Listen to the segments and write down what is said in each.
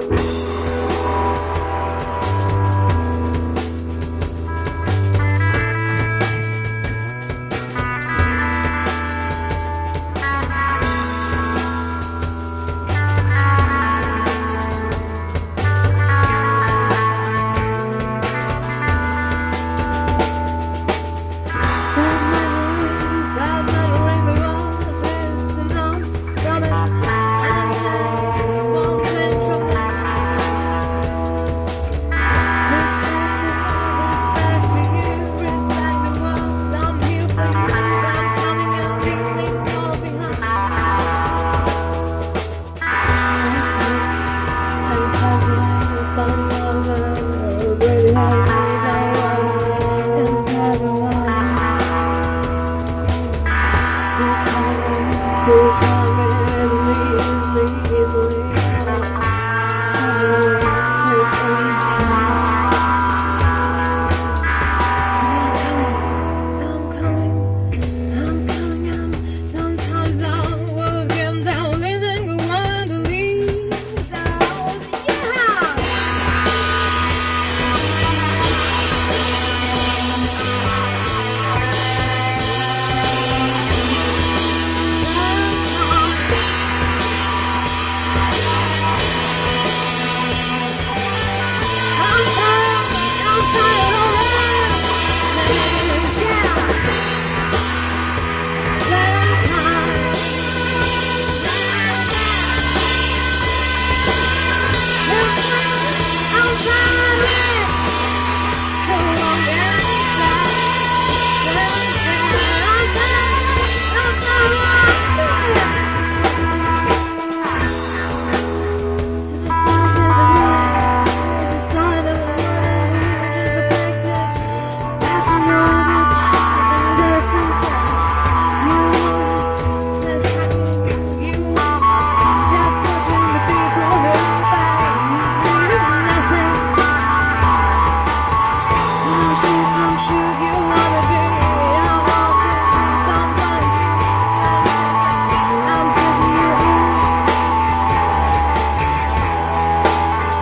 Sometimes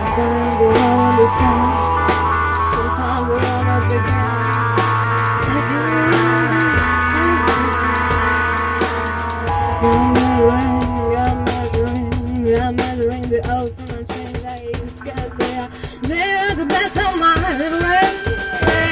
Sometimes they run on the sun. Sometimes I run on the ground. Take it easy. The I'm measuring, I'm measuring the ultimate spring. Like the skies, they are, they are the best of my life.